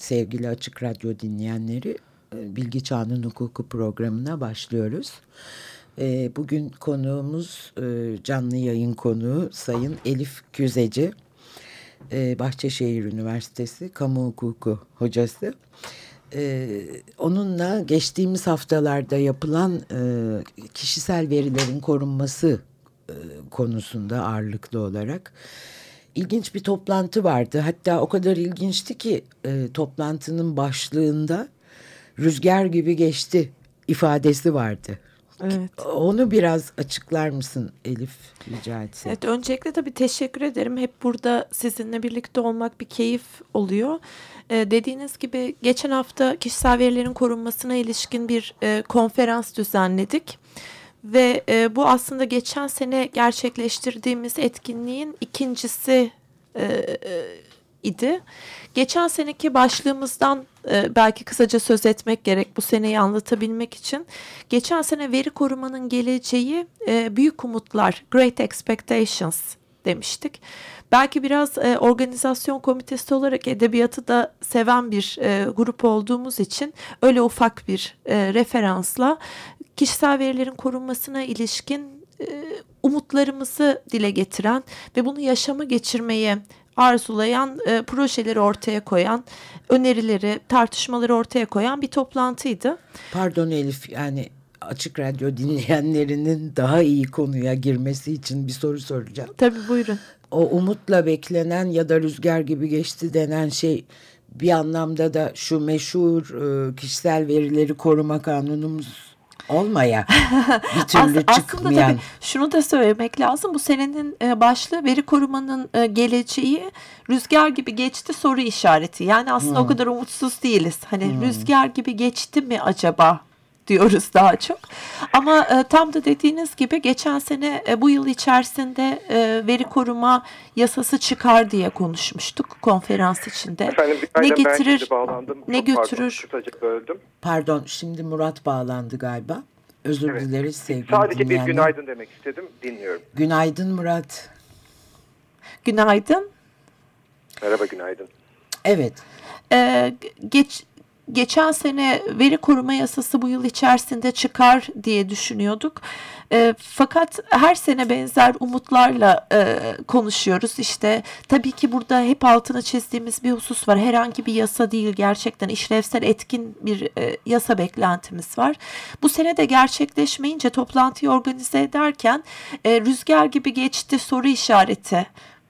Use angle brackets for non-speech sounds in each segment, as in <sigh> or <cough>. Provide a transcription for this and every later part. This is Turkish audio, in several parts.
sevgili Açık Radyo dinleyenleri e, Bilgi Çağının Hukuku programına başlıyoruz. E, bugün konuğumuz e, canlı yayın konuğu Sayın Elif Küzeci. Bahçeşehir Üniversitesi Kamu Hukuku hocası. Onunla geçtiğimiz haftalarda yapılan kişisel verilerin korunması konusunda ağırlıklı olarak ilginç bir toplantı vardı. Hatta o kadar ilginçti ki e, toplantının başlığında rüzgar gibi geçti ifadesi vardı. Evet. Onu biraz açıklar mısın Elif rica etsem. Evet öncelikle tabii teşekkür ederim. Hep burada sizinle birlikte olmak bir keyif oluyor. Ee, dediğiniz gibi geçen hafta kişisel verilerin korunmasına ilişkin bir e, konferans düzenledik. Ve e, bu aslında geçen sene gerçekleştirdiğimiz etkinliğin ikincisi e, e, idi. Geçen seneki başlığımızdan e, belki kısaca söz etmek gerek bu seneyi anlatabilmek için. Geçen sene veri korumanın geleceği e, büyük umutlar, great expectations demiştik. Belki biraz e, organizasyon komitesi olarak edebiyatı da seven bir e, grup olduğumuz için öyle ufak bir e, referansla kişisel verilerin korunmasına ilişkin e, umutlarımızı dile getiren ve bunu yaşama geçirmeye arzulayan e, projeleri ortaya koyan, önerileri, tartışmaları ortaya koyan bir toplantıydı. Pardon Elif yani Açık Radyo dinleyenlerinin daha iyi konuya girmesi için bir soru soracağım. Tabii buyurun. O umutla beklenen ya da rüzgar gibi geçti denen şey bir anlamda da şu meşhur e, kişisel verileri koruma kanunumuz olmaya <laughs> bir türlü As, çıkmayan. Aslında tabii şunu da söylemek lazım. Bu senenin e, başlığı veri korumanın e, geleceği rüzgar gibi geçti soru işareti. Yani aslında hmm. o kadar umutsuz değiliz. Hani hmm. rüzgar gibi geçti mi acaba diyoruz <laughs> daha çok. Ama e, tam da dediğiniz gibi geçen sene e, bu yıl içerisinde e, veri koruma yasası çıkar diye konuşmuştuk konferans içinde. Efendim, ne getirir, ne götürür? Pardon, Pardon, şimdi Murat bağlandı galiba. Özür evet. dileriz sevgili Sadece dinleyenler. bir günaydın demek istedim. Dinliyorum. Günaydın Murat. Günaydın. Merhaba günaydın. Evet. Ee, geç geçen sene veri koruma yasası bu yıl içerisinde çıkar diye düşünüyorduk. E, fakat her sene benzer umutlarla e, konuşuyoruz. İşte tabii ki burada hep altını çizdiğimiz bir husus var. Herhangi bir yasa değil gerçekten işlevsel etkin bir e, yasa beklentimiz var. Bu sene de gerçekleşmeyince toplantıyı organize ederken e, rüzgar gibi geçti soru işareti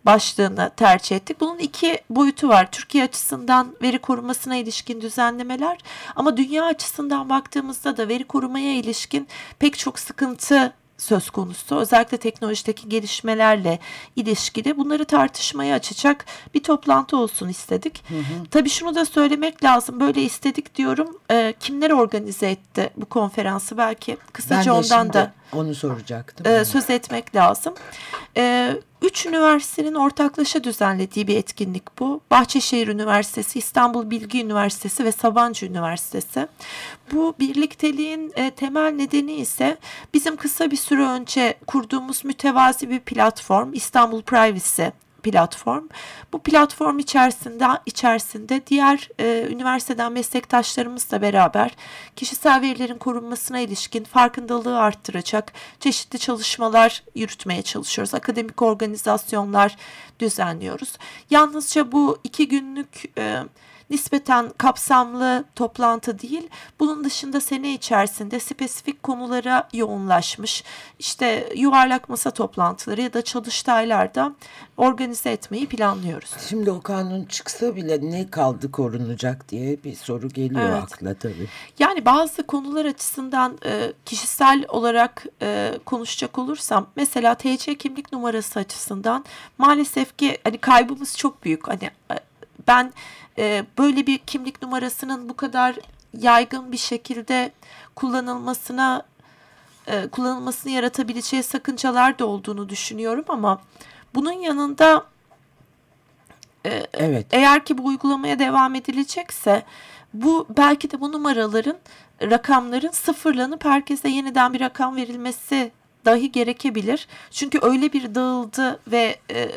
başlığını tercih ettik. Bunun iki boyutu var. Türkiye açısından veri korumasına ilişkin düzenlemeler ama dünya açısından baktığımızda da veri korumaya ilişkin pek çok sıkıntı söz konusu. Özellikle teknolojideki gelişmelerle ilişkili bunları tartışmaya açacak bir toplantı olsun istedik. Hı hı. Tabii şunu da söylemek lazım. Böyle istedik diyorum. E, kimler organize etti bu konferansı? Belki kısaca ondan da onu soracaktım. E, söz etmek lazım. E, üç üniversitenin ortaklaşa düzenlediği bir etkinlik bu. Bahçeşehir Üniversitesi, İstanbul Bilgi Üniversitesi ve Sabancı Üniversitesi. Bu birlikteliğin e, temel nedeni ise bizim kısa bir süre önce kurduğumuz mütevazi bir platform İstanbul Privacy platform. Bu platform içerisinde içerisinde diğer e, üniversiteden meslektaşlarımızla beraber kişisel verilerin korunmasına ilişkin farkındalığı arttıracak çeşitli çalışmalar yürütmeye çalışıyoruz. Akademik organizasyonlar düzenliyoruz. Yalnızca bu iki günlük e, nispeten kapsamlı toplantı değil. Bunun dışında sene içerisinde spesifik konulara yoğunlaşmış işte yuvarlak masa toplantıları ya da çalıştaylarda organize etmeyi planlıyoruz. Şimdi o kanun çıksa bile ne kaldı korunacak diye bir soru geliyor evet. akla tabii. Yani bazı konular açısından e, kişisel olarak e, konuşacak olursam mesela TC kimlik numarası açısından maalesef ki hani kaybımız çok büyük. Hani ben e, böyle bir kimlik numarasının bu kadar yaygın bir şekilde kullanılmasına e, kullanılmasını yaratabileceği sakıncalar da olduğunu düşünüyorum ama bunun yanında e, evet. eğer ki bu uygulamaya devam edilecekse bu belki de bu numaraların rakamların sıfırlanıp herkese yeniden bir rakam verilmesi dahi gerekebilir. Çünkü öyle bir dağıldı ve e,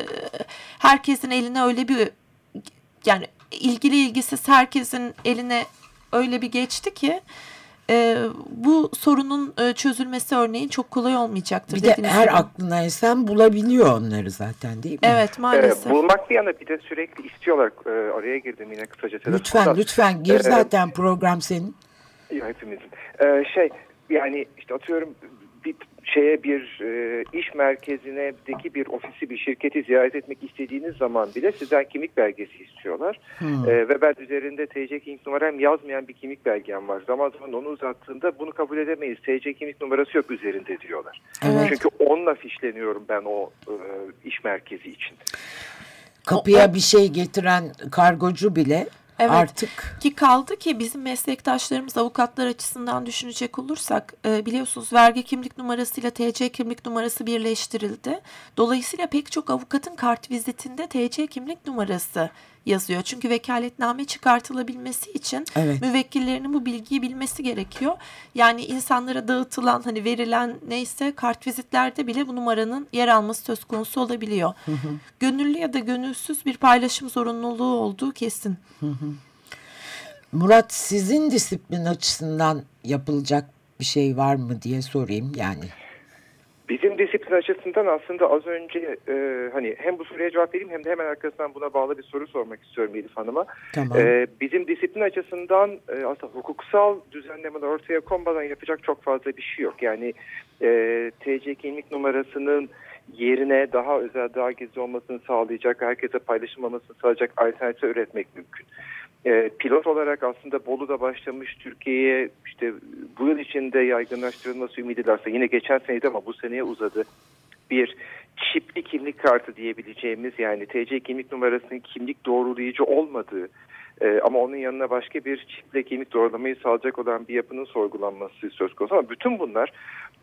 herkesin eline öyle bir yani ilgili ilgisiz herkesin eline öyle bir geçti ki e, bu sorunun e, çözülmesi örneğin çok kolay olmayacaktır. Bir de her gibi. aklına esen bulabiliyor onları zaten değil mi? Evet maalesef. Ee, bulmak bir yana bir de sürekli istiyorlar. Ee, araya girdim yine kısaca. Lütfen lütfen gir ee, zaten program senin. Hepimizin. Ee, şey yani işte atıyorum şeye bir e, iş merkezindeki bir ofisi bir şirketi ziyaret etmek istediğiniz zaman bile sizden kimlik belgesi istiyorlar. Hmm. E, ve ben üzerinde TC kimlik numaram yazmayan bir kimlik belgem var. Zaman zaman onu uzattığında bunu kabul edemeyiz. TC kimlik numarası yok üzerinde diyorlar. Evet. Çünkü onunla fişleniyorum ben o e, iş merkezi için. Kapıya bir şey getiren kargocu bile Evet. Artık. Ki kaldı ki bizim meslektaşlarımız avukatlar açısından düşünecek olursak e, biliyorsunuz vergi kimlik numarasıyla TC kimlik numarası birleştirildi. Dolayısıyla pek çok avukatın kart vizitinde TC kimlik numarası yazıyor. Çünkü vekaletname çıkartılabilmesi için evet. müvekkillerinin bu bilgiyi bilmesi gerekiyor. Yani insanlara dağıtılan hani verilen neyse kart vizitlerde bile bu numaranın yer alması söz konusu olabiliyor. Hı hı. Gönüllü ya da gönülsüz bir paylaşım zorunluluğu olduğu kesin. Hı hı. Murat sizin disiplin açısından yapılacak bir şey var mı diye sorayım yani. Bizim disiplin açısından aslında az önce e, hani hem bu soruya cevap vereyim hem de hemen arkasından buna bağlı bir soru sormak istiyorum Elif Hanım'a. Tamam. E, bizim disiplin açısından e, aslında hukuksal düzenlemeler ortaya konmadan yapacak çok fazla bir şey yok. Yani e, TC kimlik numarasının yerine daha özel, daha gizli olmasını sağlayacak, herkese paylaşılmamasını sağlayacak alternatif üretmek mümkün. E, pilot olarak aslında Bolu'da başlamış Türkiye'ye işte bu yıl içinde yaygınlaştırılması ümit edilerse yine geçen seneydi ama bu seneye uzadı. Bir çipli kimlik kartı diyebileceğimiz yani TC kimlik numarasının kimlik doğrulayıcı olmadığı e, ama onun yanına başka bir çiple kimlik doğrulamayı sağlayacak olan bir yapının sorgulanması söz konusu. Ama bütün bunlar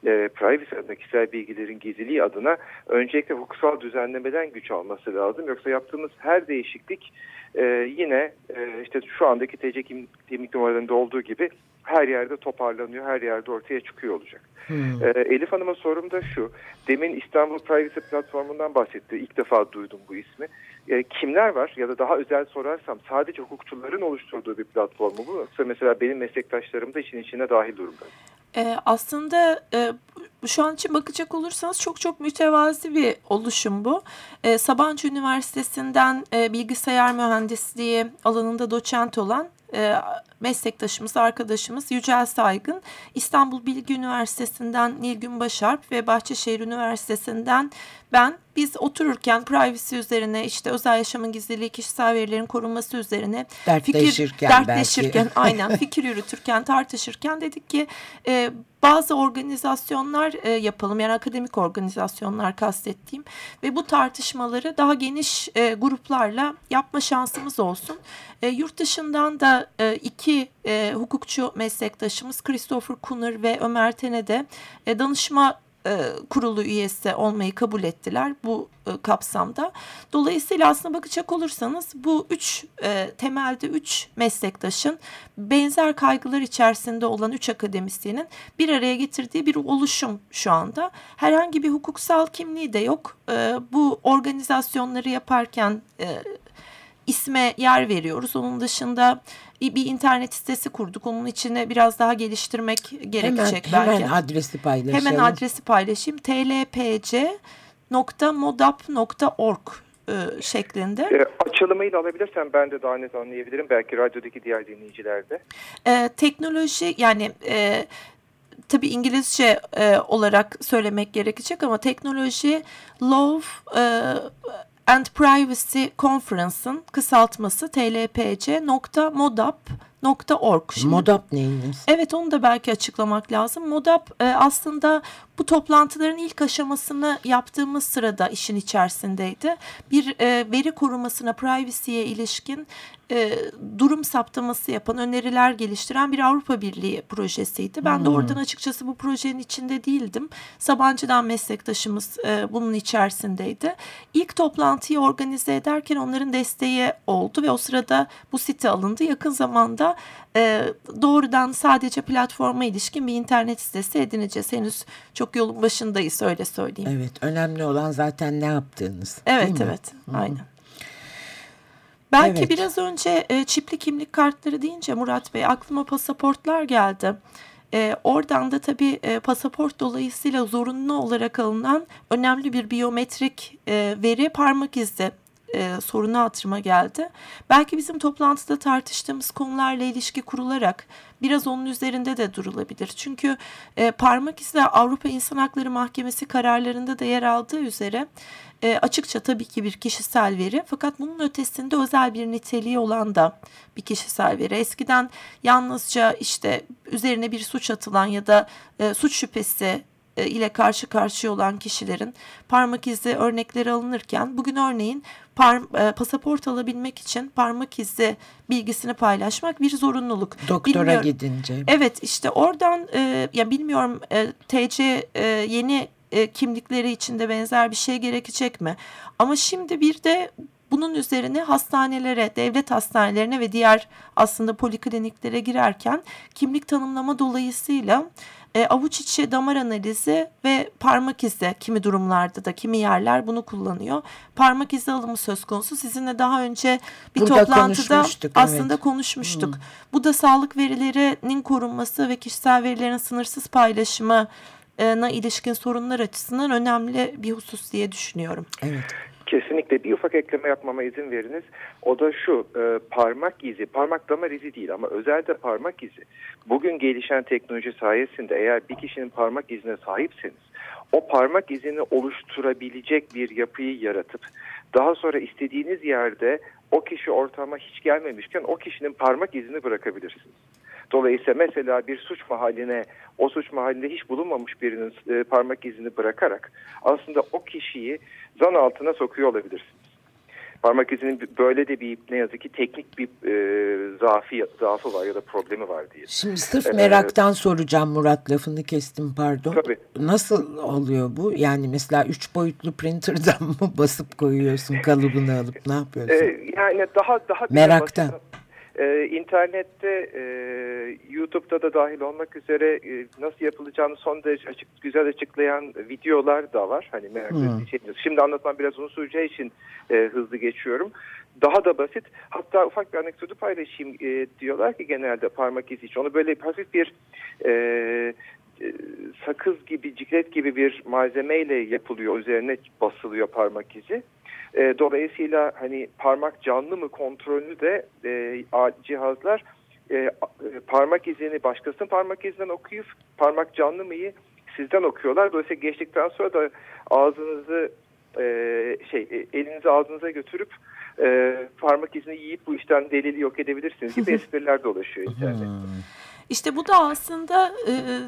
e, privacy adına kişisel bilgilerin gizliliği adına öncelikle hukuksal düzenlemeden güç alması lazım. Yoksa yaptığımız her değişiklik e, yine e, işte şu andaki TC kimlik numaralarında olduğu gibi her yerde toparlanıyor, her yerde ortaya çıkıyor olacak. Hmm. E, Elif Hanım'a sorum da şu. Demin İstanbul Privacy Platformu'ndan bahsetti. İlk defa duydum bu ismi. E, kimler var ya da daha özel sorarsam sadece hukukçuların oluşturduğu bir platform mu bu? Yoksa mesela benim meslektaşlarım da işin içine dahil durumda. E, aslında e, şu an için bakacak olursanız çok çok mütevazi bir oluşum bu. E, Sabancı Üniversitesi'nden e, bilgisayar mühendisliği alanında doçent olan e, meslektaşımız, arkadaşımız Yücel Saygın, İstanbul Bilgi Üniversitesi'nden Nilgün Başarp ve Bahçeşehir Üniversitesi'nden ben biz otururken privacy üzerine işte özel yaşamın gizliliği, kişisel verilerin korunması üzerine dertleşirken, fikir, dertleşirken <laughs> aynen fikir yürütürken, tartışırken dedik ki e, bazı organizasyonlar e, yapalım yani akademik organizasyonlar kastettiğim ve bu tartışmaları daha geniş e, gruplarla yapma şansımız olsun. E, yurt dışından da e, iki e, hukukçu meslektaşımız Christopher Kuner ve Ömer Tene de e, danışma kurulu üyesi olmayı kabul ettiler bu e, kapsamda. Dolayısıyla aslında bakacak olursanız bu üç e, temelde üç meslektaşın benzer kaygılar içerisinde olan üç akademisyenin bir araya getirdiği bir oluşum şu anda. Herhangi bir hukuksal kimliği de yok. E, bu organizasyonları yaparken e, isme yer veriyoruz. Onun dışında bir internet sitesi kurduk. Onun içine biraz daha geliştirmek gerekecek hemen, belki. Hemen adresi paylaşalım. Hemen adresi paylaşayım. tlpc.modap.org e, şeklinde. E, açılımıyla alabilirsem ben de daha net anlayabilirim. Belki radyodaki diğer dinleyicilerde. E, teknoloji yani e, tabii İngilizce e, olarak söylemek gerekecek ama teknoloji love e, and Privacy Conference'ın kısaltması tlpc.modap Modap.org. Şimdi, Modap neyiniz? Evet onu da belki açıklamak lazım. Modap e, aslında bu toplantıların ilk aşamasını yaptığımız sırada işin içerisindeydi. Bir e, veri korumasına, privacy'ye ilişkin e, durum saptaması yapan, öneriler geliştiren bir Avrupa Birliği projesiydi. Ben hmm. de oradan açıkçası bu projenin içinde değildim. Sabancı'dan meslektaşımız e, bunun içerisindeydi. İlk toplantıyı organize ederken onların desteği oldu ve o sırada bu site alındı. Yakın zamanda e, doğrudan sadece platforma ilişkin bir internet sitesi edineceğiz. Henüz çok yolun başındayız öyle söyleyeyim. Evet önemli olan zaten ne yaptığınız. Evet evet Hı -hı. aynen. Belki evet. biraz önce e, çipli kimlik kartları deyince Murat Bey aklıma pasaportlar geldi. E, oradan da tabii e, pasaport dolayısıyla zorunlu olarak alınan önemli bir biyometrik e, veri parmak izi e, sorunu hatırıma geldi. Belki bizim toplantıda tartıştığımız konularla ilişki kurularak biraz onun üzerinde de durulabilir. Çünkü e, parmak izi Avrupa İnsan Hakları Mahkemesi kararlarında da yer aldığı üzere e, açıkça tabii ki bir kişisel veri fakat bunun ötesinde özel bir niteliği olan da bir kişisel veri. Eskiden yalnızca işte üzerine bir suç atılan ya da e, suç şüphesi ile karşı karşıya olan kişilerin parmak izi örnekleri alınırken bugün örneğin par, e, pasaport alabilmek için parmak izi bilgisini paylaşmak bir zorunluluk. Doktora Bilmiyorum. gidince. Evet işte oradan e, ya bilmiyorum e, TC e, yeni e, kimlikleri içinde benzer bir şey gerekecek mi? Ama şimdi bir de bunun üzerine hastanelere, devlet hastanelerine ve diğer aslında polikliniklere girerken kimlik tanımlama dolayısıyla e, avuç içi damar analizi ve parmak izi kimi durumlarda da kimi yerler bunu kullanıyor. Parmak izi alımı söz konusu. Sizinle daha önce bir Burada toplantıda aslında evet. konuşmuştuk. Hmm. Bu da sağlık verilerinin korunması ve kişisel verilerin sınırsız paylaşımı na ilişkin sorunlar açısından önemli bir husus diye düşünüyorum. Evet. Kesinlikle bir ufak ekleme yapmama izin veriniz. O da şu e, parmak izi, parmak damar izi değil ama özellikle parmak izi. Bugün gelişen teknoloji sayesinde eğer bir kişinin parmak izine sahipseniz o parmak izini oluşturabilecek bir yapıyı yaratıp daha sonra istediğiniz yerde o kişi ortama hiç gelmemişken o kişinin parmak izini bırakabilirsiniz. Dolayısıyla mesela bir suç mahalline o suç mahallinde hiç bulunmamış birinin e, parmak izini bırakarak aslında o kişiyi zan altına sokuyor olabilirsiniz. Parmak izinin böyle de bir ne yazık ki teknik bir e, zaafı, zaafı var ya da problemi var diye. Şimdi sırf ee, meraktan soracağım Murat lafını kestim pardon. Tabii. Nasıl oluyor bu? Yani mesela üç boyutlu printer'dan <laughs> mı basıp koyuyorsun kalıbını alıp ne yapıyorsun? Ee, yani daha daha meraktan. Basit, ee, internette e, YouTube'da da dahil olmak üzere e, nasıl yapılacağını son derece açık, güzel açıklayan videolar da var. Hani merak hmm. Şimdi anlatmam biraz uzun süreceği için e, hızlı geçiyorum. Daha da basit. Hatta ufak bir anekdotu paylaşayım. E, diyorlar ki genelde parmak izi için. Onu böyle hafif bir e, sakız gibi, ciklet gibi bir malzemeyle yapılıyor. Üzerine basılıyor parmak izi. E, dolayısıyla hani parmak canlı mı kontrolünü de e, cihazlar e, parmak izini başkasının parmak izinden okuyup parmak canlı mıyı sizden okuyorlar. Dolayısıyla geçtikten sonra da ağzınızı e, şey e, elinizi ağzınıza götürüp e, parmak izini yiyip bu işten delili yok edebilirsiniz gibi <laughs> espriler dolaşıyor internette. İşte bu da aslında e,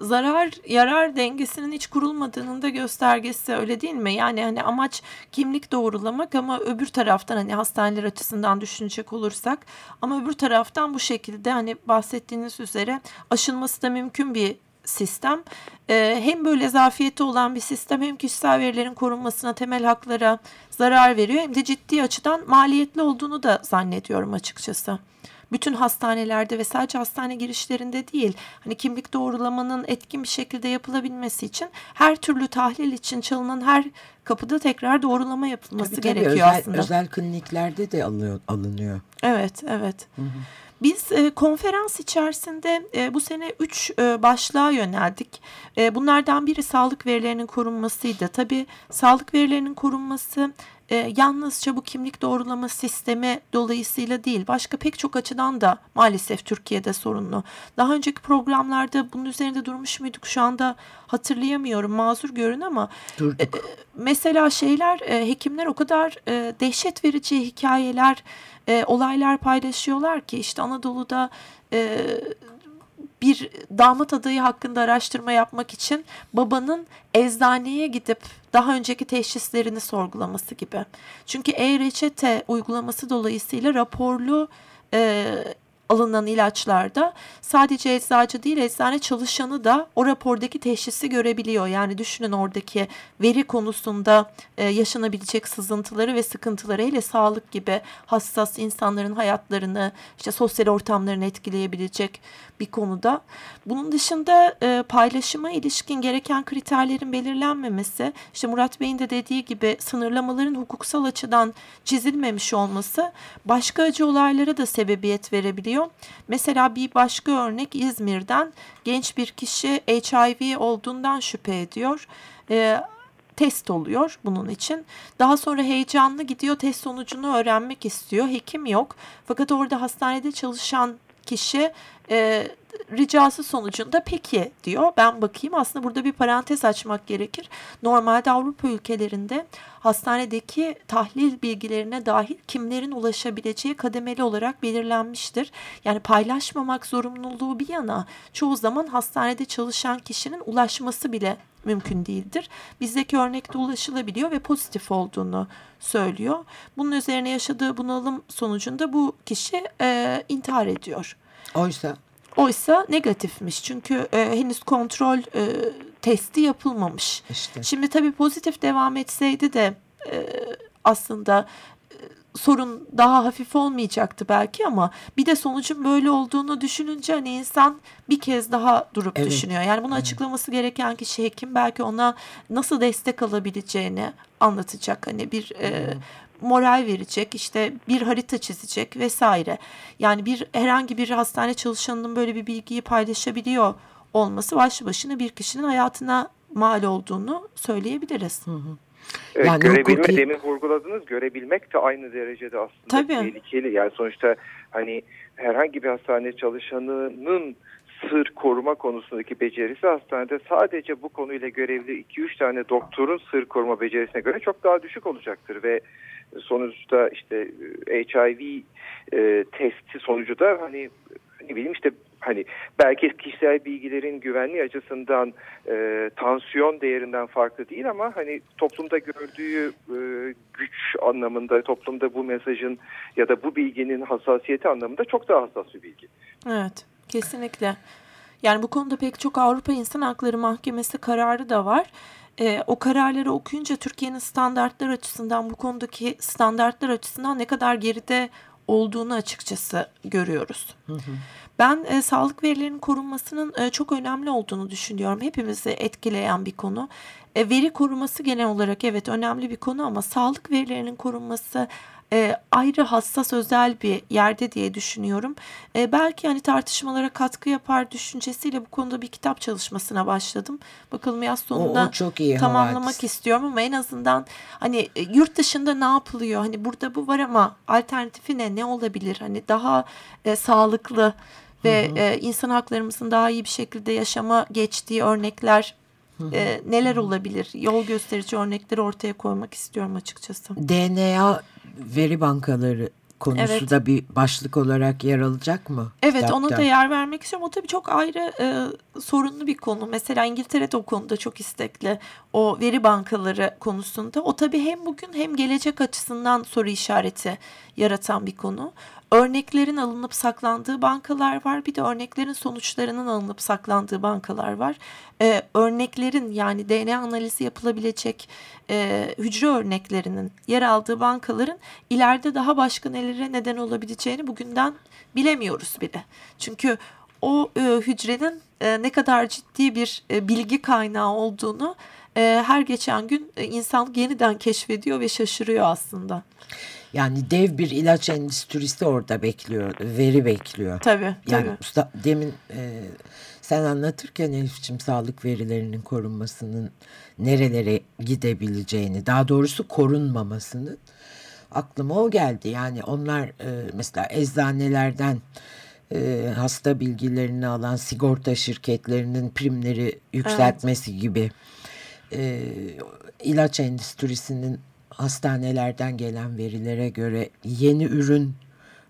zarar yarar dengesinin hiç kurulmadığının da göstergesi öyle değil mi? Yani hani amaç kimlik doğrulamak ama öbür taraftan hani hastaneler açısından düşünecek olursak ama öbür taraftan bu şekilde hani bahsettiğiniz üzere aşılması da mümkün bir sistem. Ee, hem böyle zafiyeti olan bir sistem hem kişisel verilerin korunmasına, temel haklara zarar veriyor hem de ciddi açıdan maliyetli olduğunu da zannediyorum açıkçası bütün hastanelerde ve sadece hastane girişlerinde değil hani kimlik doğrulamanın etkin bir şekilde yapılabilmesi için her türlü tahlil için çalınan her kapıda tekrar doğrulama yapılması tabii, tabii, gerekiyor özel, aslında. Özel kliniklerde de alıyor, alınıyor. Evet, evet. Hı hı. Biz e, konferans içerisinde e, bu sene üç e, başlığa yöneldik. E, bunlardan biri sağlık verilerinin korunmasıydı. Tabii sağlık verilerinin korunması e, yalnızca bu kimlik doğrulama sistemi dolayısıyla değil başka pek çok açıdan da maalesef Türkiye'de sorunlu. Daha önceki programlarda bunun üzerinde durmuş muyduk şu anda hatırlayamıyorum mazur görün ama e, mesela şeyler e, hekimler o kadar e, dehşet verici hikayeler e, olaylar paylaşıyorlar ki işte Anadolu'da e, bir damat adayı hakkında araştırma yapmak için babanın eczaneye gidip daha önceki teşhislerini sorgulaması gibi. Çünkü e-reçete uygulaması dolayısıyla raporlu e, alınan ilaçlarda sadece eczacı değil eczane çalışanı da o rapordaki teşhisi görebiliyor. Yani düşünün oradaki veri konusunda e, yaşanabilecek sızıntıları ve sıkıntıları hele sağlık gibi hassas insanların hayatlarını işte sosyal ortamlarını etkileyebilecek bir konuda. Bunun dışında e, paylaşıma ilişkin gereken kriterlerin belirlenmemesi, işte Murat Bey'in de dediği gibi sınırlamaların hukuksal açıdan çizilmemiş olması başka acı olaylara da sebebiyet verebiliyor. Mesela bir başka örnek İzmir'den genç bir kişi HIV olduğundan şüphe ediyor. E, test oluyor bunun için. Daha sonra heyecanlı gidiyor test sonucunu öğrenmek istiyor. Hekim yok. Fakat orada hastanede çalışan kişi e, ricası sonucunda peki diyor. Ben bakayım aslında burada bir parantez açmak gerekir. Normalde Avrupa ülkelerinde hastanedeki tahlil bilgilerine dahil kimlerin ulaşabileceği kademeli olarak belirlenmiştir. Yani paylaşmamak zorunluluğu bir yana çoğu zaman hastanede çalışan kişinin ulaşması bile mümkün değildir. Bizdeki örnekte ulaşılabiliyor ve pozitif olduğunu söylüyor. Bunun üzerine yaşadığı bunalım sonucunda bu kişi e, intihar ediyor. Oysa Oysa negatifmiş çünkü e, henüz kontrol e, testi yapılmamış. İşte. Şimdi tabii pozitif devam etseydi de e, aslında e, sorun daha hafif olmayacaktı belki ama bir de sonucun böyle olduğunu düşününce hani insan bir kez daha durup evet. düşünüyor. Yani bunu evet. açıklaması gereken kişi hekim belki ona nasıl destek alabileceğini anlatacak. Hani bir e, moral verecek, işte bir harita çizecek vesaire. Yani bir herhangi bir hastane çalışanının böyle bir bilgiyi paylaşabiliyor olması başlı başına bir kişinin hayatına mal olduğunu söyleyebiliriz. Hı hı. Evet, yani görebilme hukuki... demin vurguladınız. Görebilmek de aynı derecede aslında Tabii. tehlikeli. Yani sonuçta hani herhangi bir hastane çalışanının sır koruma konusundaki becerisi hastanede sadece bu konuyla görevli 2-3 tane doktorun sır koruma becerisine göre çok daha düşük olacaktır ve sonuçta işte e, HIV e, testi sonucu da hani ne bileyim işte hani belki kişisel bilgilerin güvenliği açısından e, tansiyon değerinden farklı değil ama hani toplumda gördüğü e, güç anlamında toplumda bu mesajın ya da bu bilginin hassasiyeti anlamında çok daha hassas bir bilgi. Evet kesinlikle. Yani bu konuda pek çok Avrupa İnsan Hakları Mahkemesi kararı da var. E, o kararları okuyunca Türkiye'nin standartlar açısından bu konudaki standartlar açısından ne kadar geride olduğunu açıkçası görüyoruz. Hı hı. Ben e, sağlık verilerinin korunmasının e, çok önemli olduğunu düşünüyorum. Hepimizi etkileyen bir konu. E, veri koruması genel olarak evet önemli bir konu ama sağlık verilerinin korunması e, ayrı hassas özel bir yerde diye düşünüyorum. E, belki hani tartışmalara katkı yapar düşüncesiyle bu konuda bir kitap çalışmasına başladım. Bakalım yaz sonunda o, o çok iyi tamamlamak havadis. istiyorum ama en azından hani e, yurt dışında ne yapılıyor? Hani burada bu var ama alternatifi ne? Ne olabilir? Hani daha e, sağlıklı ve hı hı. E, insan haklarımızın daha iyi bir şekilde yaşama geçtiği örnekler e, neler olabilir? Yol gösterici örnekleri ortaya koymak istiyorum açıkçası. DNA veri bankaları konusu evet. da bir başlık olarak yer alacak mı? Evet kitapta? ona da yer vermek istiyorum. O tabii çok ayrı e, sorunlu bir konu. Mesela İngiltere'de o konuda çok istekli. O veri bankaları konusunda. O tabii hem bugün hem gelecek açısından soru işareti yaratan bir konu örneklerin alınıp saklandığı bankalar var. Bir de örneklerin sonuçlarının alınıp saklandığı bankalar var. Ee, örneklerin yani DNA analizi yapılabilecek e, hücre örneklerinin yer aldığı bankaların ileride daha başka nelere neden olabileceğini bugünden bilemiyoruz bile. Çünkü o e, hücrenin e, ne kadar ciddi bir e, bilgi kaynağı olduğunu e, her geçen gün e, insan yeniden keşfediyor ve şaşırıyor aslında. Yani dev bir ilaç endüstrisi orada bekliyor, veri bekliyor. Tabii. Yani tabii. Usta, demin e, Sen anlatırken Elif'ciğim sağlık verilerinin korunmasının nerelere gidebileceğini, daha doğrusu korunmamasının aklıma o geldi. Yani onlar e, mesela eczanelerden e, hasta bilgilerini alan sigorta şirketlerinin primleri yükseltmesi evet. gibi e, ilaç endüstrisinin hastanelerden gelen verilere göre yeni ürün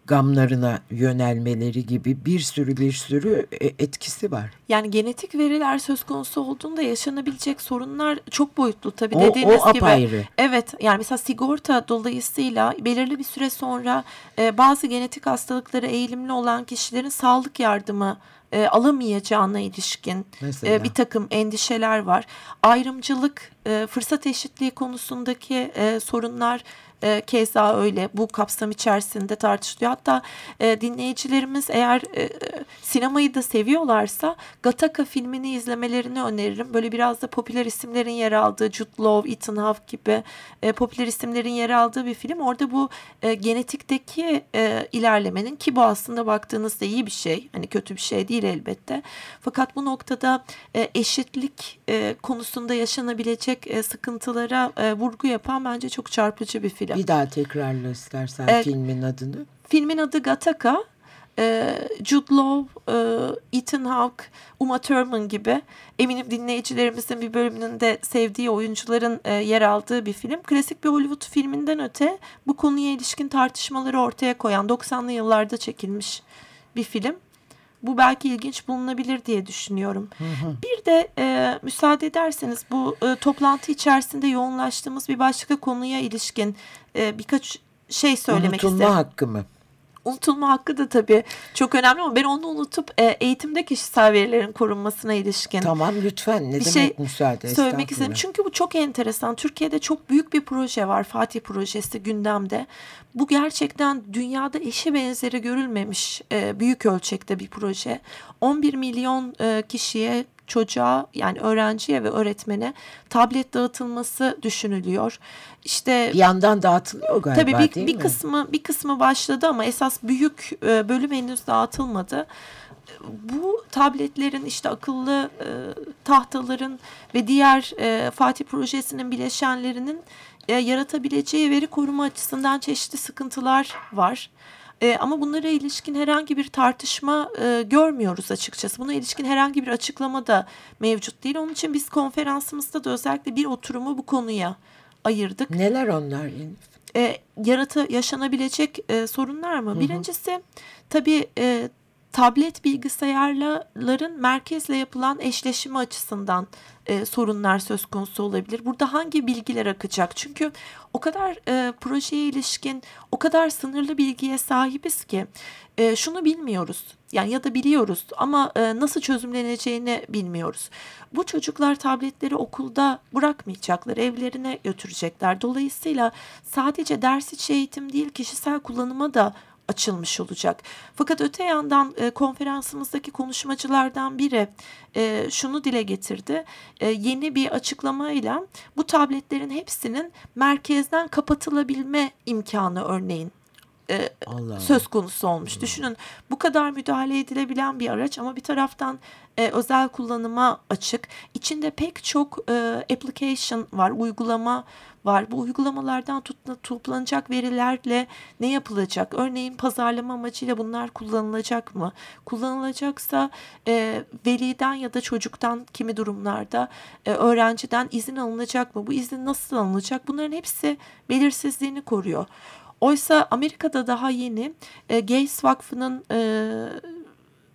gamlarına yönelmeleri gibi bir sürü bir sürü e, etkisi var. Yani genetik veriler söz konusu olduğunda yaşanabilecek sorunlar çok boyutlu tabii o, dediğiniz o apayrı. gibi. Evet yani mesela sigorta dolayısıyla belirli bir süre sonra e, bazı genetik hastalıklara eğilimli olan kişilerin sağlık yardımı e, alamayacağına ilişkin e, bir takım endişeler var. Ayrımcılık, e, fırsat eşitliği konusundaki e, sorunlar e, keza öyle bu kapsam içerisinde tartışılıyor. Hatta e, dinleyicilerimiz eğer e, sinemayı da seviyorlarsa Gattaca filmini izlemelerini öneririm. Böyle biraz da popüler isimlerin yer aldığı Jude Law, Ethan Hawke gibi e, popüler isimlerin yer aldığı bir film. Orada bu e, genetikteki e, ilerlemenin ki bu aslında baktığınızda iyi bir şey. Hani kötü bir şey değil elbette. Fakat bu noktada e, eşitlik e, konusunda yaşanabilecek e, sıkıntılara e, vurgu yapan bence çok çarpıcı bir film. Bir daha tekrarla istersen e, filmin adını. Filmin adı Gattaca. E, Jude Law, e, Ethan Hawke, Uma Thurman gibi eminim dinleyicilerimizin bir bölümünün de sevdiği oyuncuların e, yer aldığı bir film. Klasik bir Hollywood filminden öte bu konuya ilişkin tartışmaları ortaya koyan 90'lı yıllarda çekilmiş bir film. Bu belki ilginç bulunabilir diye düşünüyorum. Hı hı. Bir de e, müsaade ederseniz bu e, toplantı içerisinde yoğunlaştığımız bir başka konuya ilişkin e, birkaç şey söylemek Unutulma isterim. Unutulma hakkı mı? Unutulma hakkı da tabii çok önemli ama ben onu unutup e, eğitimde kişisel verilerin korunmasına ilişkin. Tamam lütfen ne bir demek şey müsaade söylemek istedim. Çünkü bu çok enteresan. Türkiye'de çok büyük bir proje var. Fatih projesi gündemde. Bu gerçekten dünyada eşi benzeri görülmemiş e, büyük ölçekte bir proje. 11 milyon e, kişiye çocuğa yani öğrenciye ve öğretmene tablet dağıtılması düşünülüyor. İşte bir yandan dağıtılıyor galiba tabii bir, değil bir mi? kısmı bir kısmı başladı ama esas büyük e, bölüm henüz dağıtılmadı. Bu tabletlerin işte akıllı e, tahtaların ve diğer e, Fatih projesinin bileşenlerinin e, yaratabileceği veri koruma açısından çeşitli sıkıntılar var. E, ama bunlara ilişkin herhangi bir tartışma e, görmüyoruz açıkçası. Buna ilişkin herhangi bir açıklama da mevcut değil. Onun için biz konferansımızda da özellikle bir oturumu bu konuya ayırdık. Neler onlar? E, yarata yaşanabilecek e, sorunlar mı? Hı hı. Birincisi tabii e, tablet bilgisayarların merkezle yapılan eşleşimi açısından e, sorunlar söz konusu olabilir. Burada hangi bilgiler akacak? Çünkü o kadar e, projeye ilişkin o kadar sınırlı bilgiye sahibiz ki e, şunu bilmiyoruz. Yani ya da biliyoruz ama e, nasıl çözümleneceğini bilmiyoruz. Bu çocuklar tabletleri okulda bırakmayacaklar, evlerine götürecekler. Dolayısıyla sadece ders içi eğitim değil, kişisel kullanıma da açılmış olacak. Fakat öte yandan e, konferansımızdaki konuşmacılardan biri e, şunu dile getirdi. E, yeni bir açıklamayla bu tabletlerin hepsinin merkezden kapatılabilme imkanı örneğin e, Allah söz konusu olmuş. Allah. Düşünün bu kadar müdahale edilebilen bir araç ama bir taraftan e, özel kullanıma açık. İçinde pek çok e, application var, uygulama var. Bu uygulamalardan toplanacak verilerle ne yapılacak? Örneğin pazarlama amacıyla bunlar kullanılacak mı? Kullanılacaksa e, veliden ya da çocuktan kimi durumlarda e, öğrenciden izin alınacak mı? Bu izin nasıl alınacak? Bunların hepsi belirsizliğini koruyor. Oysa Amerika'da daha yeni e, Gates Vakfı'nın e,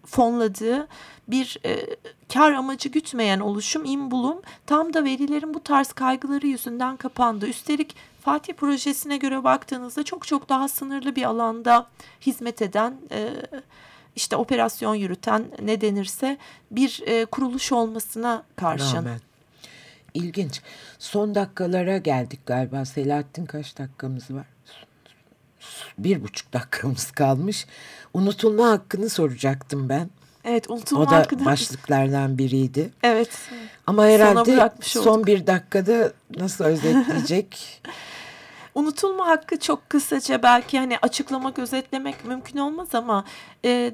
fonladığı bir e, kar amacı gütmeyen oluşum İmbulum tam da verilerin bu tarz kaygıları yüzünden kapandı. Üstelik Fatih projesine göre baktığınızda çok çok daha sınırlı bir alanda hizmet eden e, işte operasyon yürüten ne denirse bir e, kuruluş olmasına karşın. Rağmen. İlginç. Son dakikalara geldik galiba. Selahattin kaç dakikamız var? Bir buçuk dakikamız kalmış. Unutulma hakkını soracaktım ben. Evet unutulma O da hakkında... başlıklardan biriydi. Evet. Ama herhalde son bir dakikada nasıl özetleyecek? <laughs> unutulma hakkı çok kısaca belki hani açıklamak, özetlemek mümkün olmaz ama e,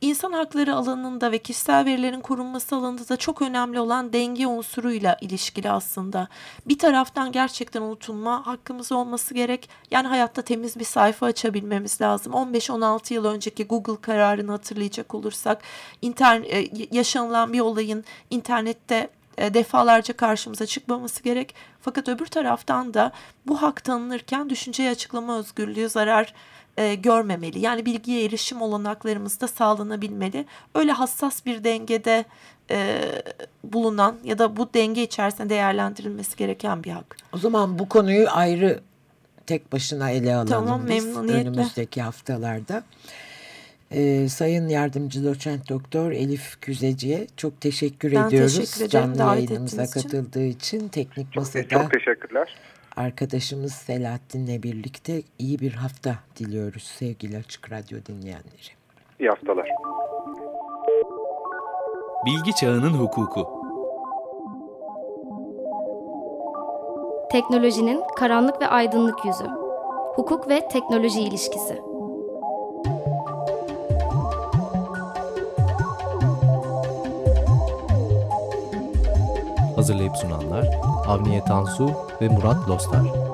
insan hakları alanında ve kişisel verilerin korunması alanında da çok önemli olan denge unsuruyla ilişkili aslında. Bir taraftan gerçekten unutulma hakkımız olması gerek. Yani hayatta temiz bir sayfa açabilmemiz lazım. 15-16 yıl önceki Google kararını hatırlayacak olursak internet, yaşanılan bir olayın internette e, defalarca karşımıza çıkmaması gerek. Fakat öbür taraftan da bu hak tanınırken düşünceyi açıklama özgürlüğü zarar e, görmemeli. Yani bilgiye erişim olanaklarımız da sağlanabilmeli. Öyle hassas bir dengede e, bulunan ya da bu denge içerisinde değerlendirilmesi gereken bir hak. O zaman bu konuyu ayrı tek başına ele alalım tamam, biz memnuniyetle. önümüzdeki haftalarda. Ee, Sayın Yardımcı Doçent Doktor Elif Küzeci'ye çok teşekkür ben ediyoruz. Teşekkür ederim, Canlı yayınımıza için. katıldığı için. Teknik çok, Masa'da çok teşekkürler. Arkadaşımız Selahattin'le birlikte iyi bir hafta diliyoruz sevgili Açık Radyo dinleyenleri. İyi haftalar. Bilgi Çağının Hukuku Teknolojinin karanlık ve aydınlık yüzü. Hukuk ve teknoloji ilişkisi. Hazırlayıp sunanlar Avniye Tansu ve Murat Lostar.